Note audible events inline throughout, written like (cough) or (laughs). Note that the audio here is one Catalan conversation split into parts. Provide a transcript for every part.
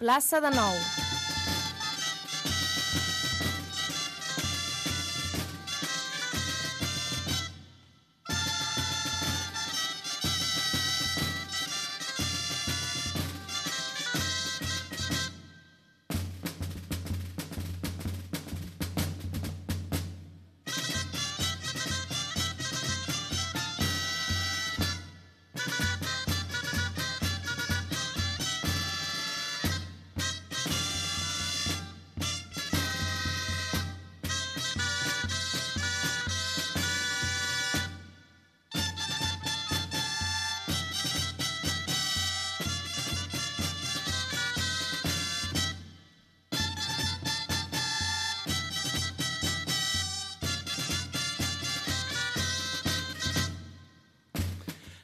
plaça de Nou.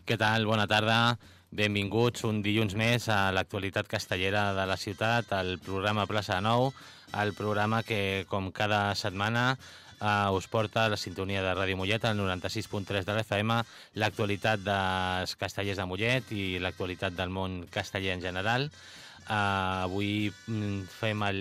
Què tal? Bona tarda. Benvinguts un dilluns més a l'actualitat castellera de la ciutat, al programa Plaça Nou, el programa que, com cada setmana, eh, us porta a la sintonia de Ràdio Mollet, al 96.3 de l'FM, l'actualitat dels castellers de Mollet i l'actualitat del món casteller en general. Eh, avui mm, fem el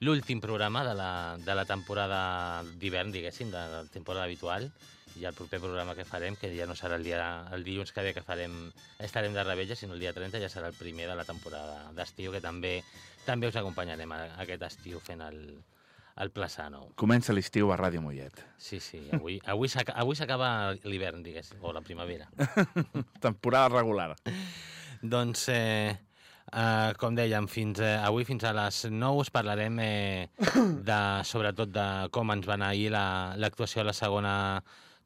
l'últim programa de la, de la temporada d'hivern, diguéssim, de la temporada habitual, i el proper programa que farem, que ja no serà el, dia, el dilluns que ve que farem, estarem de rebella, sinó el dia 30 ja serà el primer de la temporada d'estiu, que també també us acompanyarem a, aquest estiu fent el, el Plaça Nou. Comença l'estiu a Ràdio Mollet. Sí, sí, avui, avui s'aca- avui s'acaba l'hivern, diguéssim, o la primavera. (laughs) Temporada regular. Doncs, eh, eh, com dèiem, fins, eh, avui fins a les 9 us parlarem eh, de, sobretot de com ens va anar ahir la- l'actuació a la segona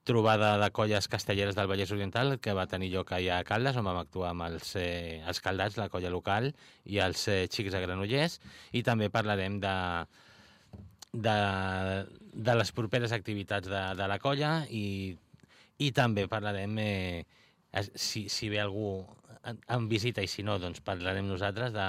trobada de colles castelleres del Vallès Oriental que va tenir lloc ahir a Caldes, on vam actuar amb els, eh, els caldats, la colla local, i els eh, xics de Granollers, i també parlarem de, de, de les properes activitats de, de la colla i, i també parlarem, eh, si, si ve algú en, en visita i si no, doncs parlarem nosaltres de,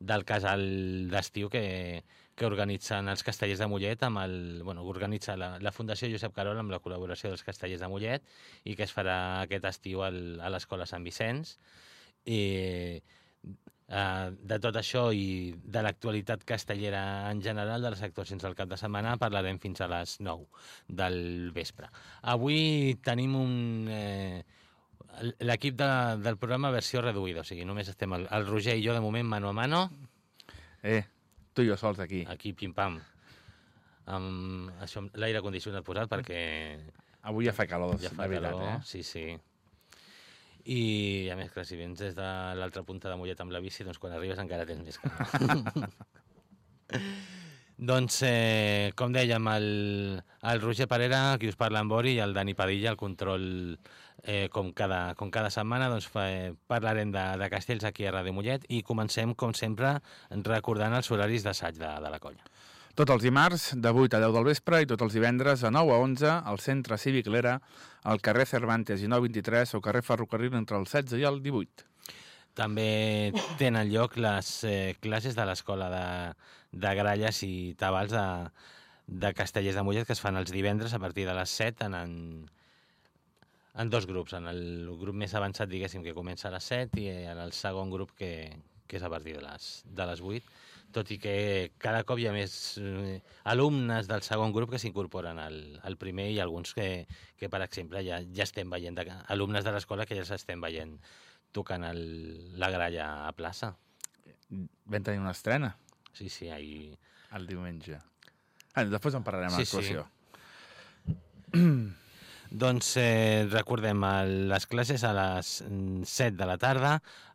del casal d'estiu que, que organitzen els castellers de Mollet amb el, bueno, organitza la, la Fundació Josep Carol amb la col·laboració dels castellers de Mollet i que es farà aquest estiu al, a l'Escola Sant Vicenç i eh, de tot això i de l'actualitat castellera en general, de les actuacions del cap de setmana, parlarem fins a les 9 del vespre. Avui tenim un... Eh, L'equip de, del programa versió reduïda, o sigui, només estem el, el Roger i jo de moment mano a mano, Eh, tu i jo sols aquí. aquí pim-pam, amb això, amb l'aire condicionat posat perquè Avui ja fa calor, ja de fa veritat, calor, eh? sí, sí. I, a més, clar, si vens des de l'altra punta de Mollet amb la bici, doncs quan arribes encara tens més calor. (laughs) doncs, eh, com dèiem, el, el Roger Parera, qui us parla amb Bori, i el Dani Padilla, el control, eh, com, cada, com cada setmana, doncs, fa, eh, parlarem de, de castells aquí a Ràdio Mollet i comencem, com sempre, recordant els horaris d'assaig de, de la colla. Tots els dimarts, de 8 a 10 del vespre, i tots els divendres, a 9 a 11, al Centre Cívic Lera, al carrer Cervantes i 923, o carrer Ferrocarril entre el 16 i el 18. També tenen lloc les eh, classes de l'Escola de, de Gralles i Tabals de, de Castellers de Mollet que es fan els divendres a partir de les 7 en, en, en dos grups. En el grup més avançat, diguéssim, que comença a les 7 i en el segon grup que, que és a partir de les, de les 8 tot i que cada cop hi ha més eh, alumnes del segon grup que s'incorporen al, al primer i alguns que, que per exemple, ja, ja estem veient, de, alumnes de l'escola que ja s'estem veient tocant el, la gralla a plaça. Vam tenir una estrena Sí, sí, ahir... el diumenge. Ah, després en parlarem a Sí, sí. (clears throat) Doncs eh, recordem el, les classes a les mm, 7 de la tarda,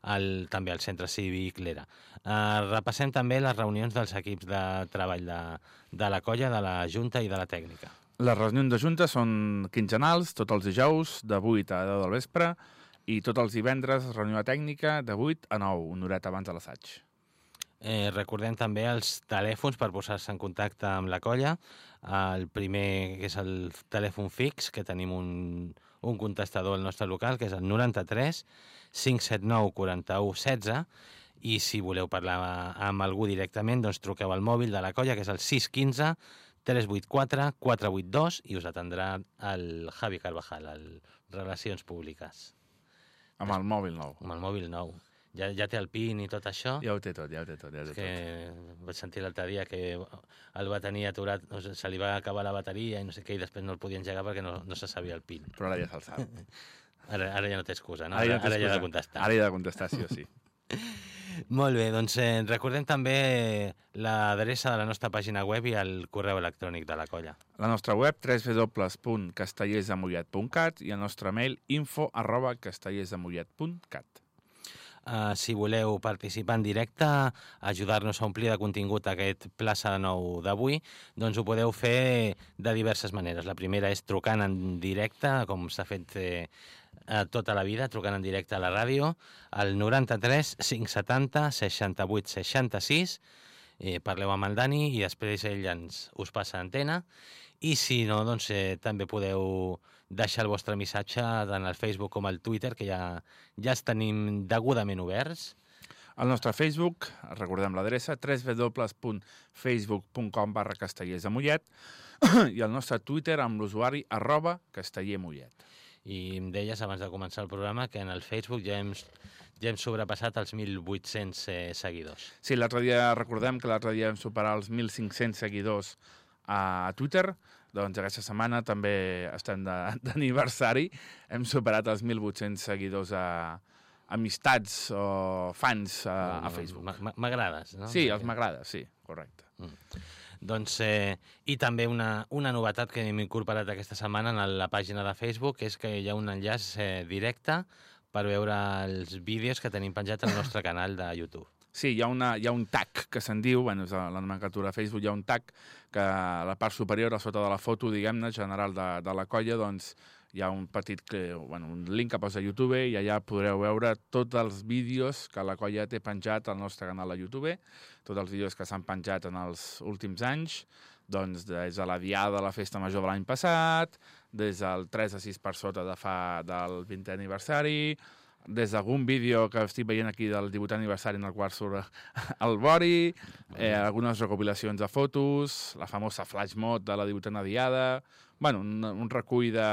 al, també al Centre Cívic Lera. Eh, repassem també les reunions dels equips de treball de, de la colla, de la Junta i de la tècnica. Les reunions de junta són quinzenals, tots els dijous, de 8 a 10 del vespre, i tots els divendres, reunió tècnica, de 8 a 9, una horeta abans de l'assaig. Eh, recordem també els telèfons per posar-se en contacte amb la colla. El primer, que és el telèfon fix, que tenim un, un contestador al nostre local, que és el 93 579 41 16, i si voleu parlar amb algú directament, doncs truqueu al mòbil de la colla, que és el 615 384 482, i us atendrà el Javi Carvajal, el Relacions Públiques, Amb el mòbil nou. amb el mòbil nou. Ja, ja té el PIN i tot això. Ja ho té tot, ja ho té tot. Ja ho té que vaig sentir l'altre dia que el va tenir aturat, no sé, se li va acabar la bateria i no sé què, i després no el podia engegar perquè no, no se sabia el PIN. tot. Però ara ja se'l sap. (laughs) Ara, ara ja no té excusa, no? Ara, ja, ara, ja ha de contestar. Ara ja ha de contestar, sí o sí. (laughs) Molt bé, doncs eh, recordem també l'adreça de la nostra pàgina web i el correu electrònic de la colla. La nostra web www.castellersamollet.cat i el nostre mail info arroba castellersamollet.cat. Uh, si voleu participar en directe, ajudar-nos a omplir de contingut aquest plaça nou d'avui, doncs ho podeu fer de diverses maneres. La primera és trucant en directe, com s'ha fet eh, tota la vida, trucant en directe a la ràdio, al 93 570 68 66, eh, parleu amb el Dani i després ell ens us passa antena. I si no, doncs eh, també podeu deixar el vostre missatge tant al Facebook com al Twitter, que ja, ja els tenim degudament oberts. Al nostre Facebook, recordem l'adreça, www.facebook.com barra castellersamollet (clears throat) i el nostre Twitter amb l'usuari arroba castellermollet. I em deies abans de començar el programa que en el Facebook ja hem, ja hem sobrepassat els 1.800 eh, seguidors. Sí, l'altre dia, recordem que l'altre dia vam superar els 1.500 seguidors a Twitter, doncs aquesta setmana també estem (laughs) d'aniversari, hem superat els 1.800 seguidors a amistats o fans a, a Facebook. M'agrades, no? Sí, els m'agrada, sí, correcte. Doncs, eh, I també una, una novetat que hem incorporat aquesta setmana en la pàgina de Facebook és que hi ha un enllaç eh, directe per veure els vídeos que tenim penjats al nostre canal de YouTube. Sí, hi ha, una, hi ha un tag que se'n diu, bueno, és a la nomenclatura de Facebook, hi ha un tag que a la part superior, a sota de la foto, diguem-ne, general de, de la colla, doncs hi ha un petit bueno, un link que posa a YouTube i allà podreu veure tots els vídeos que la colla té penjat al nostre canal de YouTube, tots els vídeos que s'han penjat en els últims anys, doncs des de la diada de la festa major de l'any passat, des del 3 a 6 per sota de fa del 20è aniversari, des d'algun vídeo que estic veient aquí del 18è aniversari en el qual surt (laughs) el Bori, eh, algunes recopilacions de fotos, la famosa flash mod de la 18a diada, bueno, un, un recull de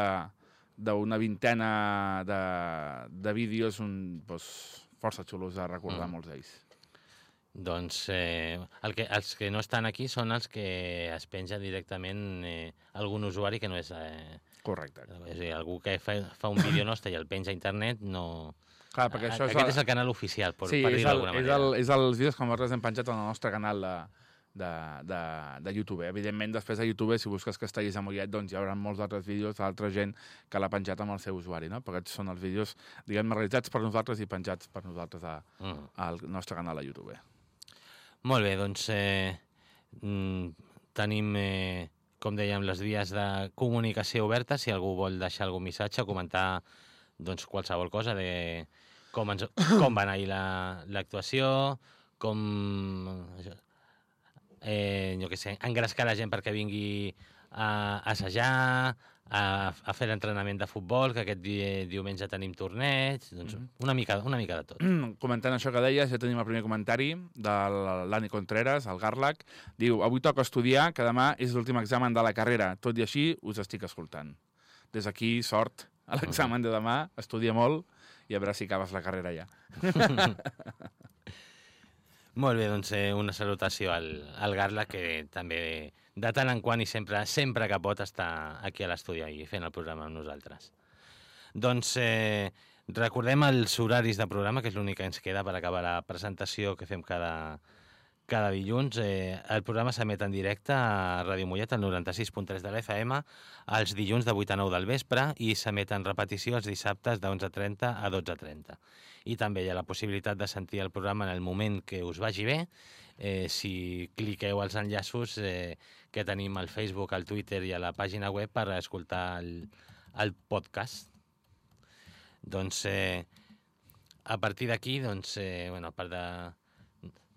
d'una vintena de, de vídeos un, doncs, força xulos de recordar Mm. molts d'ells. Doncs eh, el que, els que no estan aquí són els que es penja directament eh, algun usuari que no és... Eh, Correcte. és a dir, algú que fa, fa un vídeo nostre i el penja a internet no... Clar, perquè això és, Aquest és el canal oficial, per, sí, per és, dir-ho el, d'alguna és, manera. el, és els vídeos que nosaltres hem penjat en el nostre canal de, de, de, de YouTube. Evidentment, després de YouTube, si busques Castellers a Mollet, doncs hi haurà molts altres vídeos d'altra gent que l'ha penjat amb el seu usuari, no? Perquè són els vídeos, diguem realitzats per nosaltres i penjats per nosaltres a, Mm. al nostre canal de YouTube. Molt bé, doncs eh, mm, tenim, eh, com dèiem, les vies de comunicació obertes. Si algú vol deixar algun missatge o comentar doncs, qualsevol cosa de com, ens, (coughs) com va anar ahir la- l'actuació, com eh, jo què sé, engrescar la gent perquè vingui a assajar, a, a fer l'entrenament de futbol, que aquest di diumenge tenim torneig, doncs una, mica, una mica de tot. Comentant això que deies, ja tenim el primer comentari de l'Ani Contreras, el Garlac. Diu, avui toca estudiar, que demà és l'últim examen de la carrera. Tot i així, us estic escoltant. Des d'aquí, sort a l'examen de demà, estudia molt i a veure si acabes la carrera ja. (laughs) Molt bé, doncs eh, una salutació al, al Garla, que també de tant en quant i sempre, sempre que pot estar aquí a l'estudi i fent el programa amb nosaltres. Doncs eh, recordem els horaris de programa, que és l'únic que ens queda per acabar la presentació que fem cada, cada dilluns. Eh, el programa s'emet en directe a Ràdio Mollet, al 96.3 de l'FM, els dilluns de 8 a 9 del vespre i s'emet en repetició els dissabtes de 11.30 a 12.30. I també hi ha la possibilitat de sentir el programa en el moment que us vagi bé, eh, si cliqueu els enllaços eh, que tenim al Facebook, al Twitter i a la pàgina web per escoltar el, el podcast. Doncs eh, a partir d'aquí, doncs, eh, bueno, a part de...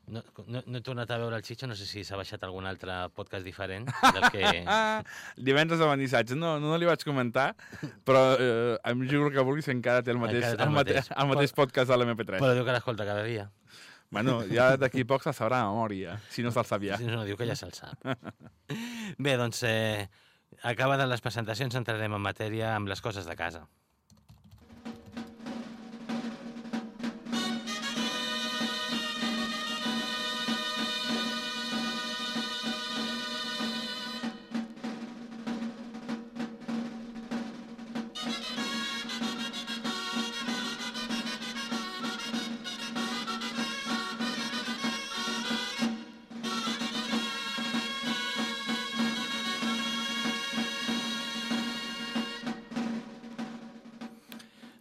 No, no, no he tornat a veure el Xitxo, no sé si s'ha baixat algun altre podcast diferent del que... (laughs) Divendres a Benissatge, no, no li vaig comentar, però eh, em juro que vulguis encara té el mateix, Encara té el el mateix, mateix. el mateix podcast de l'MP3. Però diu que l'escolta cada dia. Bueno, ja d'aquí poc se'l sabrà a memòria, si no se'l sap ja. Si no, diu que ja se'l sap. (laughs) Bé, doncs, eh, acabades les presentacions, entrarem en matèria amb les coses de casa.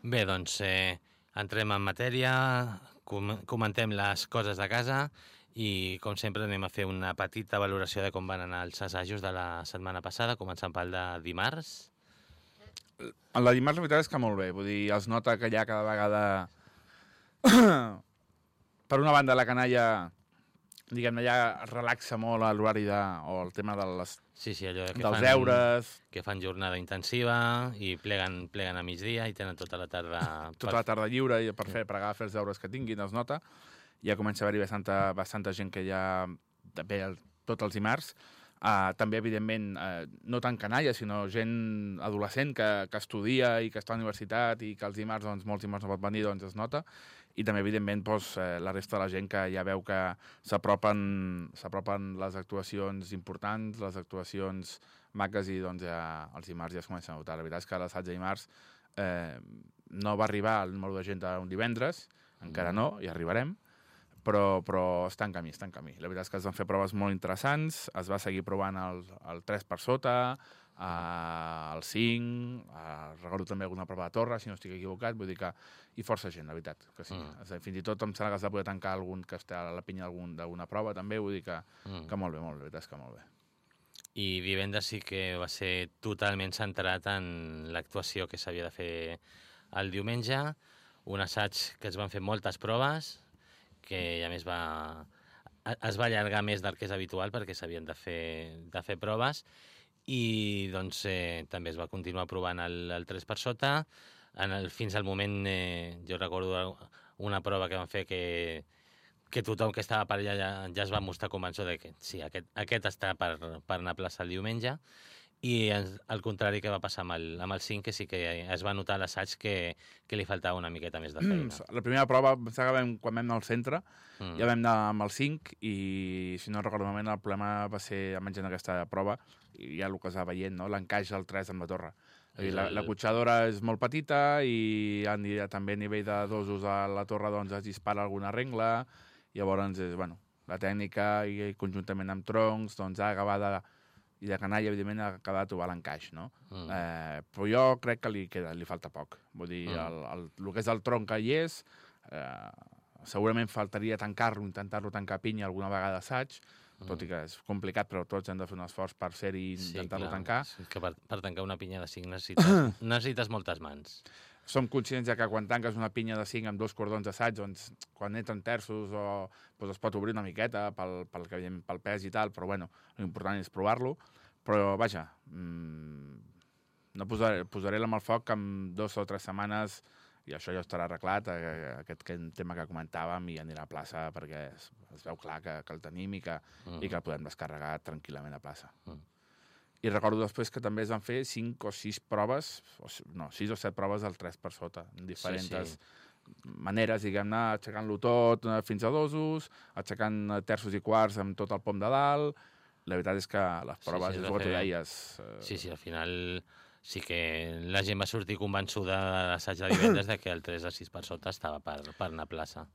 Bé, doncs eh, entrem en matèria, com comentem les coses de casa i, com sempre, anem a fer una petita valoració de com van anar els assajos de la setmana passada, començant pel de dimarts. En la dimarts la veritat és que molt bé, vull dir, es nota que ja cada vegada... (clears throat) per una banda, la canalla diguem-ne, ja relaxa molt l'horari de, o el tema de les, Sí, sí, allò que dels fan, deures, que fan jornada intensiva i pleguen, pleguen a migdia i tenen tota la tarda... (laughs) tota la tarda lliure i per fer, per agafar els deures que tinguin, es nota. Ja comença a haver-hi bastanta, bastanta gent que ja ve el, tots els dimarts. Uh, també, evidentment, uh, no tant canalla, sinó gent adolescent que, que estudia i que està a la universitat i que els dimarts, doncs, molts dimarts no pot venir, doncs es nota. I també, evidentment, doncs, la resta de la gent que ja veu que s'apropen les actuacions importants, les actuacions maques i doncs ja els dimarts ja es comença a notar. La veritat és que l'assaig de dimarts eh, no va arribar al número de gent d'un divendres, encara no, hi arribarem, però, però està en camí, està en camí. La veritat és que es van fer proves molt interessants, es va seguir provant el, el 3 per sota, el 5, eh, recordo també alguna prova de torre, si no estic equivocat, vull dir que... I força gent, la veritat, que sí. Mm. Mm. Fins i tot em sembla que es va poder tancar algun que està a la pinya d'algun- d'alguna prova, també, vull dir que, Mm. que molt bé, molt bé, la veritat és que molt bé. I divendres sí que va ser totalment centrat en l'actuació que s'havia de fer el diumenge, un assaig que es van fer moltes proves, que a més va, es va allargar més del que és habitual perquè s'havien de, fer, de fer proves i doncs eh, també es va continuar provant el, el 3 per sota. En el, fins al moment, eh, jo recordo una prova que van fer que, que tothom que estava per allà ja, ja es va mostrar convençut de que sí, aquest, aquest està per, per anar a plaça el diumenge i al contrari que va passar amb el, amb el 5, que sí que es va notar a l'assaig que, que li faltava una miqueta més de feina. La primera prova, que vam, quan vam anar al centre, Mm. ja vam anar amb el 5 i, si no recordo malament, el problema va ser, almenys en aquesta prova, i ja el que es va veient, no? l'encaix del 3 amb la torre. Dir, la, la cotxadora és molt petita i a, també a nivell de dosos a la torre doncs, es dispara alguna regla, llavors, és, bueno, la tècnica i, i conjuntament amb troncs, doncs ha acabat de, i de canalla, evidentment, ha acabat de trobar l'encaix, no? Mm. Eh, però jo crec que li, queda, li falta poc. Vull dir, Mm. el, el, el que és el tronc que hi és, eh, segurament faltaria tancar-lo, intentar-lo tancar pinya alguna vegada assaig, tot i que és complicat, però tots hem de fer un esforç per ser-hi i intentar-lo clar. tancar. Sí, que per, per tancar una pinya de 5 necessites, (coughs) necessites moltes mans. Som conscients de que quan tanques una pinya de 5 amb dos cordons d'assaig, doncs, quan entren terços o, doncs es pot obrir una miqueta pel, pel, que pel pes i tal, però bueno, l'important és provar-lo. Però, vaja, mmm, no posaré, posaré la mà al foc que en dues o tres setmanes i això ja estarà arreglat, eh, aquest que, tema que comentàvem, i anirà a plaça perquè es, es veu clar que, que el tenim i que, Mm. i que el podem descarregar tranquil·lament a plaça. Mm. I recordo després que també es van fer 5 o 6 proves, o, no, 6 o 7 proves del 3 per sota, en diferents sí. maneres, diguem-ne, aixecant-lo tot eh, fins a dosos, aixecant eh, terços i quarts amb tot el pom de dalt. La veritat és que les Sí, proves, sí, és es el que deies. eh, Sí, sí, al final sí que la gent va sortir convençuda de l'assaig de divendres de que el 3 a 6 per sota estava per, per anar a plaça.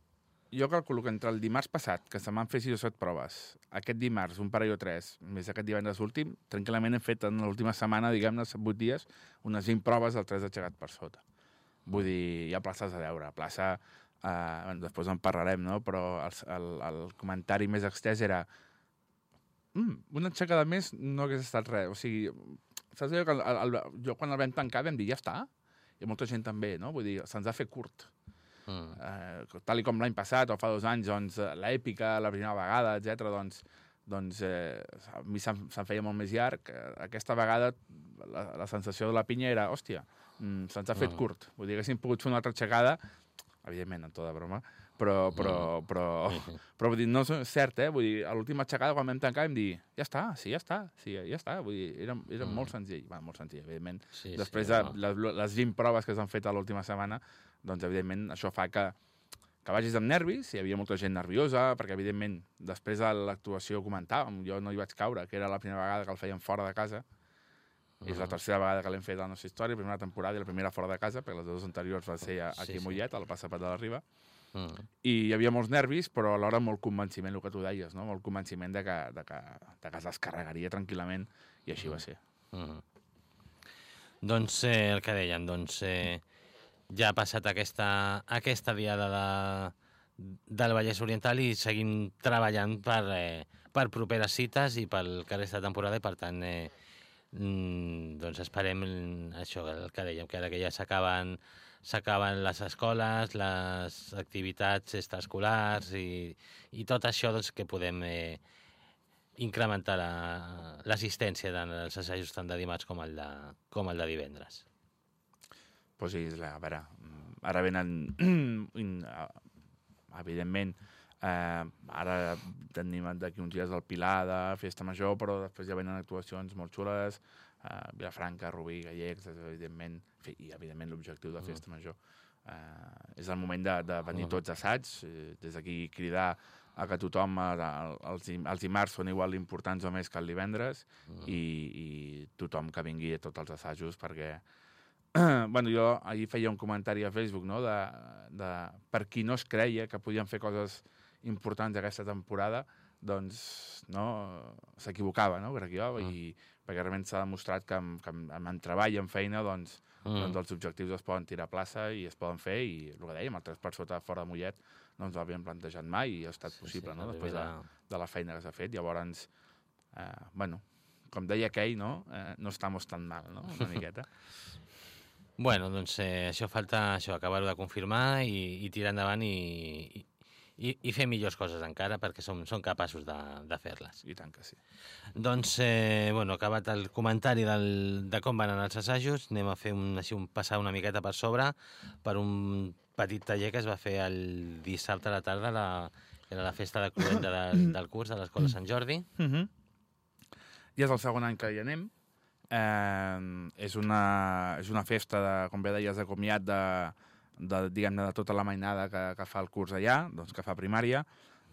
Jo calculo que entre el dimarts passat, que se'n van fer 6 o 7 proves, aquest dimarts, un parell o 3, més aquest divendres últim, tranquil·lament hem fet en l'última setmana, diguem-ne, 8 dies, unes 20 proves del 3 aixecat per sota. Vull dir, hi ha places a veure. Plaça, eh, bueno, després en parlarem, no? però el, el, el comentari més extès era mm, una aixecada més no hagués estat res. O sigui, saps allò que el, el, jo quan el vam tancar vam dir, ja està? I molta gent també, no? Vull dir, se'ns ha fet curt Mm. eh, tal i com l'any passat o fa dos anys, doncs, eh, l'èpica, la primera vegada, etc. doncs, doncs eh, a mi se'm, se'm feia molt més llarg. Eh, Aquesta vegada la, la sensació de la pinya era, hòstia, mm, se'ns ha fet Mm. curt. Vull dir, haguéssim pogut fer una altra aixecada, evidentment, en tota broma, però, però, però, (laughs) però vull dir, no és cert, eh? Vull dir, a l'última aixecada, quan vam tancar, vam dir, ja està, sí, ja està, sí, ja està. Vull dir, era, era Mm. molt senzill, bueno, molt senzill, evidentment. Sí, Després sí, de les, les 20 proves que s'han fet a l'última setmana, doncs, evidentment, això fa que, que vagis amb nervis, hi havia molta gent nerviosa, perquè, evidentment, després de l'actuació comentàvem, jo no hi vaig caure, que era la primera vegada que el fèiem fora de casa, i és la Mhm. tercera vegada que l'hem fet a la nostra història, primera temporada i la primera fora de casa, perquè les dues anteriors va ser a- Sí, aquí a sí. Mollet, a la plaça Pat de la Riba, Mm. i hi havia molts nervis, però alhora molt convenciment, el que tu deies, no? molt convenciment de que, de que, de que es descarregaria tranquil·lament, i així va ser. Mm. Doncs eh, el que dèiem, doncs, eh, ja ha passat aquesta, aquesta diada de, del Vallès Oriental i seguim treballant per, eh, per properes cites i pel que resta de temporada i per tant eh, mm, doncs esperem això el que dèiem, que ara que ja s'acaben s'acaben les escoles, les activitats extraescolars i, i tot això doncs, que podem eh, incrementar la- l'assistència dels assajos tant de dimarts com el de, com el de divendres. Pues sí, la, a veure, mm, ara venen, (clears throat) evidentment, eh, ara tenim d'aquí uns dies el Pilar de Festa Major, però després ja venen actuacions molt xules, eh, Vilafranca, Rubí, Gallecs, evidentment, fi, i evidentment l'objectiu de Festa Major. Eh, és el moment de, de venir tots assaigs, eh, des d'aquí cridar a que tothom, eh, els, els dimarts són igual d'importants o més que el divendres, i, i tothom que vingui a tots els assajos perquè (clears throat) bueno, jo ahir feia un comentari a Facebook no? de, de per qui no es creia que podien fer coses importants aquesta temporada, doncs no, s'equivocava, no? crec jo, Mm. i perquè realment s'ha demostrat que amb, que amb, amb treball i amb feina doncs, mm. doncs els objectius es poden tirar a plaça i es poden fer i el que dèiem, el 3 per sota fora de Mollet no ens l'havíem plantejat mai i ha estat Sí, possible sí, no? després de, de la feina que s'ha fet. Llavors, eh, bueno, com deia aquell, no? Eh, no estamos tan mal, no? Una miqueta. (laughs) Bueno, doncs eh, això falta això, acabar-ho de confirmar i, i tirar endavant i, i, i fer millors coses encara perquè som, som capaços de, de fer-les. I tant que sí. Doncs, eh, bueno, acabat el comentari del, de com van anar els assajos, anem a fer un, així, un, passar una miqueta per sobre per un petit taller que es va fer el dissabte a la tarda, la, era la festa de cluenda de, del curs de l'Escola Sant Jordi. Uh -huh. I és el segon any que hi anem. Eh, és, una, és una festa, de, com bé deies, de comiat de, de, diguem-ne, de tota la mainada que, que fa el curs allà, doncs que fa primària,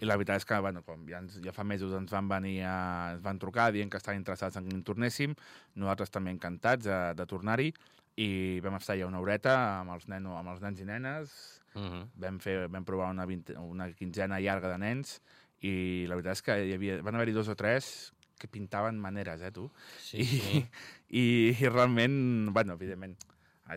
i la veritat és que, bueno, com ja, ens, ja fa mesos ens van venir a, ens van trucar dient que estaven interessats en que tornéssim, nosaltres també encantats de, de tornar-hi, i vam estar allà una horeta amb els, neno, amb els nens i nenes, Uh -huh. vam, fer, vam provar una, 20, una quinzena llarga de nens i la veritat és que hi havia, van haver-hi dos o tres que pintaven maneres, eh, tu? Sí, I, sí. i, I realment, bueno, evidentment,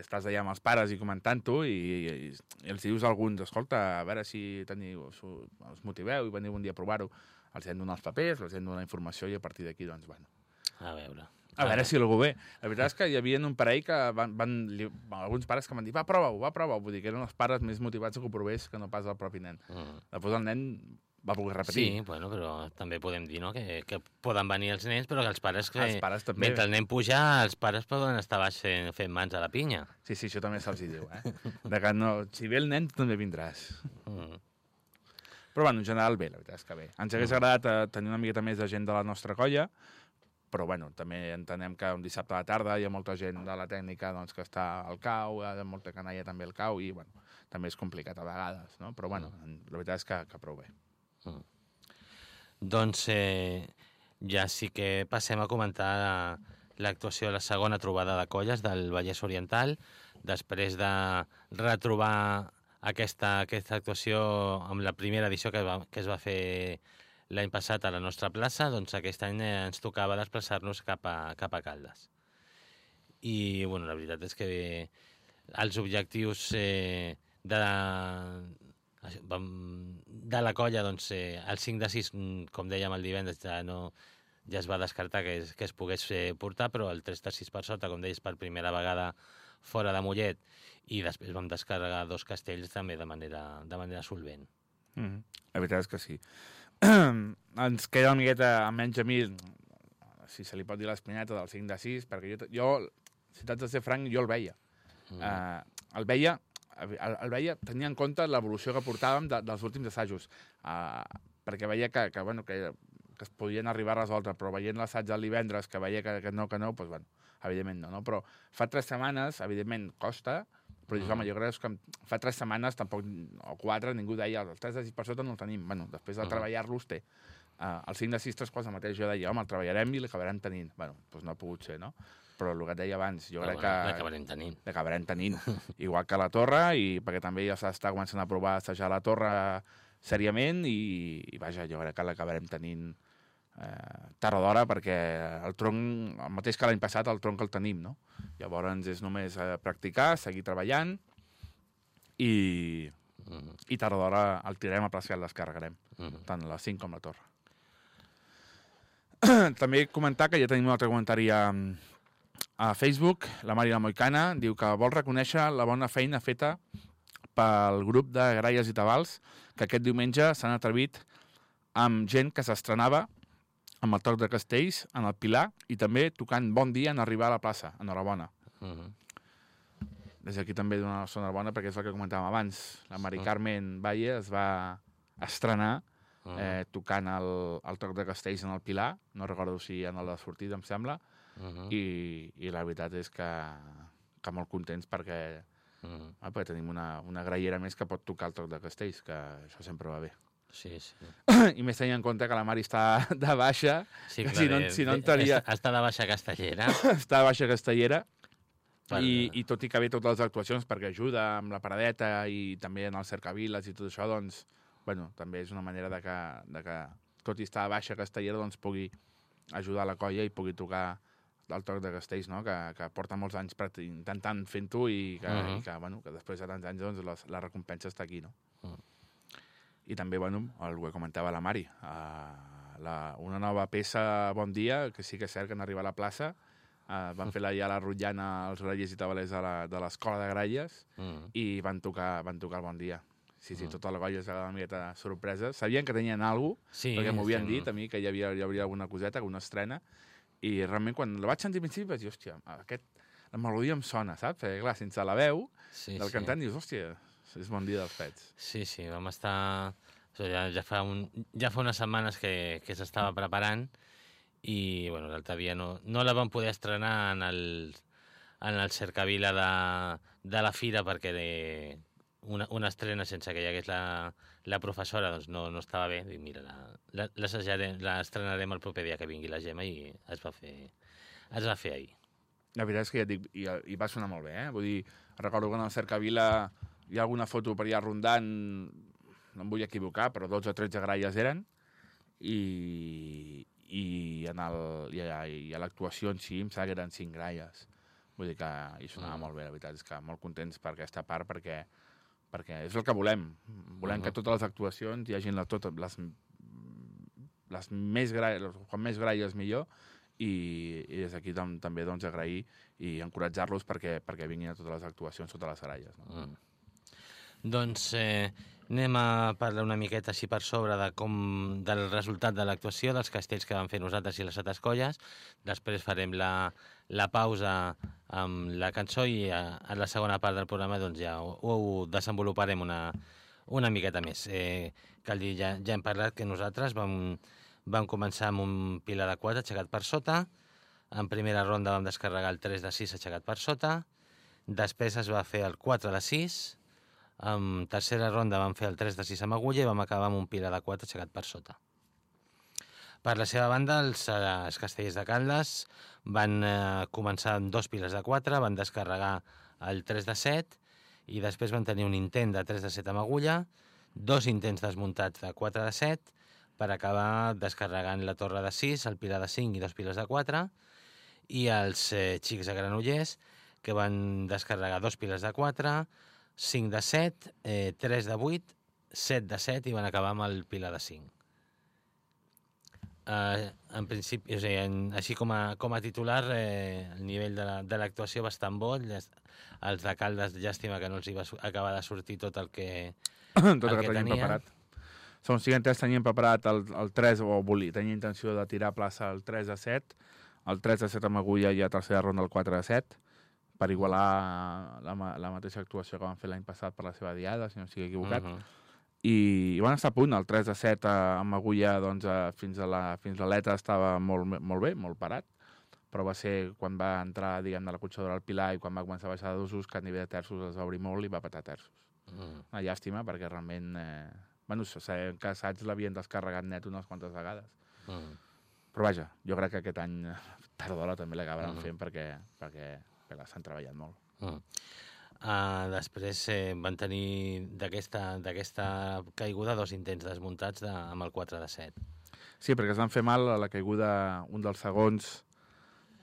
estàs allà amb els pares i comentant-ho i, i, i els dius a alguns, escolta, a veure si teniu, us motiveu i veniu un dia a provar-ho. Els hem donat els papers, els hem donat informació i a partir d'aquí, doncs, bueno, A veure. a veure si algú ve. La veritat és que hi havia un parell que van, van li, alguns pares que van dir, va, prova-ho, va, prova-ho. Vull dir que eren els pares més motivats que ho provés que no pas el propi nen. Uh Després el nen va poder repetir. Sí, bueno, però també podem dir no? que, que poden venir els nens, però que els pares... Que, Els pares també. Mentre el nen puja, els pares poden estar baix fent, fent mans a la pinya. Sí, sí, això també se'ls diu, eh? De que no, si ve el nen, tu també vindràs. Mm. Però, bueno, en general, bé, la veritat és que bé. Ens hagués agradat eh, tenir una miqueta més de gent de la nostra colla, però, bueno, també entenem que un dissabte a la tarda hi ha molta gent de la tècnica doncs, que està al cau, hi ha molta canalla també al cau, i, bueno, també és complicat a vegades, no? Però, bueno, la veritat és que, que prou bé. Doncs eh, ja sí que passem a comentar l'actuació de la segona trobada de colles del Vallès Oriental, després de retrobar aquesta, aquesta actuació amb la primera edició que, va, que es va fer l'any passat a la nostra plaça, doncs aquest any eh, ens tocava desplaçar-nos cap, a, cap a Caldes. I, bueno, la veritat és que els objectius eh, de, vam, de la colla, doncs, eh, el 5 de 6, mm, com dèiem el divendres, ja, no, ja es va descartar que es, que es pogués eh, portar, però el 3 de 6 per sota, com deies, per primera vegada fora de Mollet, i després vam descarregar dos castells també de manera, de manera solvent. Mm -hmm. La veritat és que sí. (clears throat) Ens queda una miqueta, almenys a mi, si se li pot dir l'espineta del 5 de 6, perquè jo, jo si t'haig de ser franc, jo el veia. Mm. Uh, el veia el, el veia, tenia en compte l'evolució que portàvem de, dels últims assajos, uh, perquè veia que, que, bueno, que, que es podien arribar a resoldre, però veient l'assaig del divendres, que veia que, que no, que no, doncs, bueno, evidentment no, no? Però fa tres setmanes, evidentment, costa, però dius, Mm. home, jo crec que fa tres setmanes, tampoc, o quatre, ningú deia, els tres de sis per sota no el tenim. Bueno, després de Mm. treballar-los té. Uh, el 5 de 6, tres quarts el mateix, jo deia, home, el treballarem i l'acabarem tenint. Bueno, doncs no ha pogut ser, no? Però el que et deia abans, jo Però, crec que L'acabarem tenint. l'acabarem tenint. (laughs) Igual que la torre, i perquè també ja s'està començant a provar a assajar la torre seriament, i, i vaja, jo crec que l'acabarem tenint eh, tard o d'hora, perquè el tronc, el mateix que l'any passat, el tronc el tenim, no? Llavors és només eh, practicar, seguir treballant, i, Mhm, i tard o d'hora el tirarem a plaça i el descarregarem, mhm. tant la 5 com la torre. (clears throat) També comentar que ja tenim un altre comentari a, a Facebook, la Mari la Moicana diu que vol reconèixer la bona feina feta pel grup de Graies i Tabals, que aquest diumenge s'han atrevit amb gent que s'estrenava amb el toc de castells en el Pilar i també tocant Bon dia en arribar a la plaça. Enhorabona. Mhm. Des d'aquí també donar la enhorabona perquè és el que comentàvem abans. La Mari Carmen Valle es va estrenar Mhm. eh, tocant el, el toc de castells en el Pilar, no recordo si en el de sortida, em sembla, Mhm. i, i la veritat és que, que molt contents perquè, Mhm. ah, perquè tenim una, una graiera més que pot tocar el toc de castells, que això sempre va bé. Sí, sí. (clears throat) I més tenint en compte que la Mari està (laughs) de baixa, Sí, Que si no- si no de- entraria- Està, de baixa castellera. (clears throat) està de baixa castellera, Per- i, i tot i que ve totes les actuacions perquè ajuda amb la paradeta i també en els cercaviles i tot això, doncs, bueno, també és una manera de que, de que tot i estar a baixa castellera, doncs pugui ajudar la colla i pugui tocar el toc de castells, no? que, que porta molts anys intentant fent-ho i, que, uh. -huh. i que, bueno, que després de tants anys doncs, la, la recompensa està aquí. No? Uh. -huh. I també, bueno, el que comentava la Mari, uh, la, una nova peça Bon dia, que sí que és cert que han arribat a la plaça, uh, van fer la, ja la rotllana als grallers i tabalers de la- de l'escola de gralles Mhm. i van tocar, van tocar el Bon dia. Sí, sí, Mhm. tota la colla es va quedar una miqueta sorpresa. Sabien que tenien alguna cosa, Sí, perquè m'ho havien estem- dit a mi que hi havia, hi hauria alguna coseta, alguna estrena, i realment quan la vaig sentir al principi vaig dir, hòstia, aquest, la melodia em sona, saps? Perquè clar, sense la veu sí, del sí. cantant dius, hòstia, és bon dia dels fets. Sí, sí, vam estar... O sigui, ja, ja, fa un, ja fa unes setmanes que, que s'estava preparant i, bueno, l'altre dia no, no la vam poder estrenar en el, en el cercavila de, de la fira perquè de, una, una estrena sense que hi hagués la, la professora doncs no, no estava bé. Dic, mira, l'estrenarem el proper dia que vingui la Gemma i es va fer, es va fer ahir. La veritat és que ja et dic, i, i va sonar molt bé, eh? Vull dir, recordo que en el Cercavila hi ha alguna foto per allà rondant, no em vull equivocar, però 12 o 13 gralles eren, i, i, en el, i, a, i a l'actuació en si em sembla que eren 5 gralles. Vull dir que hi sonava Mm. molt bé, la veritat és que molt contents per aquesta part, perquè, perquè és el que volem. Volem que Mhm. totes les actuacions hi hagin la, totes les, les més gralles, com més gralles millor, i, i des d'aquí tam, també doncs, agrair i encoratjar-los perquè, perquè vinguin a totes les actuacions, totes les gralles. No? Mm. Doncs eh, anem a parlar una miqueta així per sobre de com, del resultat de l'actuació, dels castells que vam fer nosaltres i les altres colles. Després farem la, la pausa amb la cançó i a, a la segona part del programa doncs, ja ho, ho desenvoluparem una, una miqueta més. Eh, cal dir, ja, ja hem parlat que nosaltres vam, vam començar amb un pilar de 4 aixecat per sota, en primera ronda vam descarregar el 3 de 6 aixecat per sota, després es va fer el 4 de 6, en tercera ronda vam fer el 3 de 6 amb agulla i vam acabar amb un pilar de 4 aixecat per sota. Per la seva banda, els, eh, els castellers de Caldes van eh, començar amb dos piles de 4, van descarregar el 3 de 7 i després van tenir un intent de 3 de 7 amb agulla, dos intents desmuntats de 4 de 7 per acabar descarregant la torre de 6, el pilar de 5 i dos piles de 4 i els eh, xics de Granollers que van descarregar dos piles de 4, 5 de 7, eh, 3 de 8, 7 de 7 i van acabar amb el pilar de 5. Uh, en principi, o sigui, en, així com a, com a titular, eh, el nivell de la- de l'actuació la, bastant bo. Llàst- Els de Caldes, llàstima que no els hi va acabar de sortir tot el que... (clears throat) Tot el El que que tenia. preparat. Som cinc entès teníem preparat el, el 3, o volia, tenia intenció de tirar a plaça el 3 de 7, el 3 de 7 amb agulla i a tercera ronda el 4 de 7, per igualar la, la mateixa actuació que van fer l'any passat per la seva diada, si no estic equivocat. Uh -huh. I, i van estar a punt, el 3 de 7 eh, amb agulla doncs, eh, fins a la fins a l'ETA estava molt, molt bé, molt parat, però va ser quan va entrar, diguem, de la cotxadora al Pilar i quan va començar a baixar de dosos que a nivell de terços es va obrir molt i va petar terços. Uh -huh. Una llàstima, perquè realment... Eh, bueno, sabem que assaig l'havien descarregat net unes quantes vegades. Uh -huh. Però vaja, jo crec que aquest any, eh, (laughs) tard o d'hora, també l'acabaran Mhm. fent perquè, perquè, perquè s'han treballat molt. Uh, uh, després eh, van tenir d'aquesta d'aquesta caiguda dos intents desmuntats de, amb el 4 de 7. Sí, perquè es van fer mal a la caiguda, un dels segons,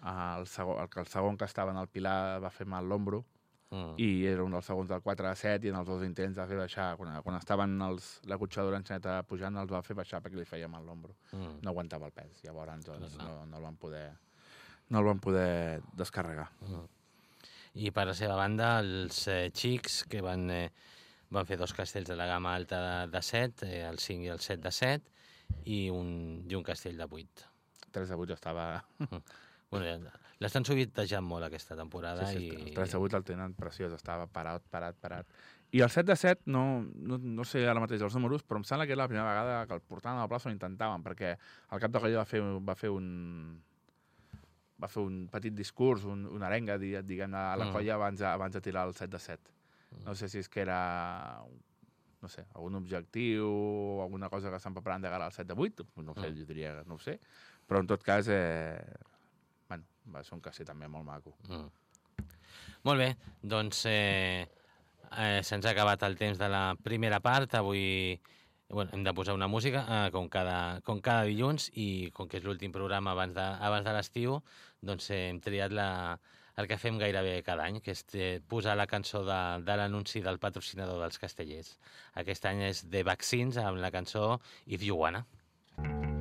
eh, el, segon, el, que el segon que estava en el Pilar va fer mal l'ombro, Mm. i era un dels segons del 4 a 7 i en els dos intents va fer baixar, quan, quan estaven els, la cotxadora enxaneta pujant, els va fer baixar perquè li feia mal l'ombro. Mm. No aguantava el pes, llavors doncs, no, no, el van poder, no el van poder descarregar. Mm. I per la seva banda, els eh, xics que van, eh, van fer dos castells de la gamma alta de, de 7, eh, el 5 i el 7 de 7, i un, i un castell de 8. 3 de 8 estava... Bueno, ja- L'estan sovintejant molt aquesta temporada Sí, sí, i... el 3 de 8 el tenen preciós, estava parat, parat, parat. I el 7 de 7, no, no, no sé ara mateix els números, però em sembla que era la primera vegada que el portaven a la plaça o intentaven, perquè el cap de colla va fer, va fer un va fer un petit discurs, un, una arenga, di- diguem a la Mm. colla abans de, abans de tirar el 7 de 7. No sé si és que era no sé, algun objectiu o alguna cosa que estan preparant de cara al 7 de 8, no sé, Mm. jo diria no ho sé, però en tot cas, eh, bueno, va ser un castell també molt maco. Mm. Molt bé, doncs eh, eh, se'ns ha acabat el temps de la primera part. Avui bueno, hem de posar una música, eh, com, cada, com cada dilluns, i com que és l'últim programa abans de, abans de l'estiu, doncs hem triat la, el que fem gairebé cada any, que és eh, posar la cançó de, de l'anunci del patrocinador dels castellers. Aquest any és The Vaccines, amb la cançó If You Wanna. Well,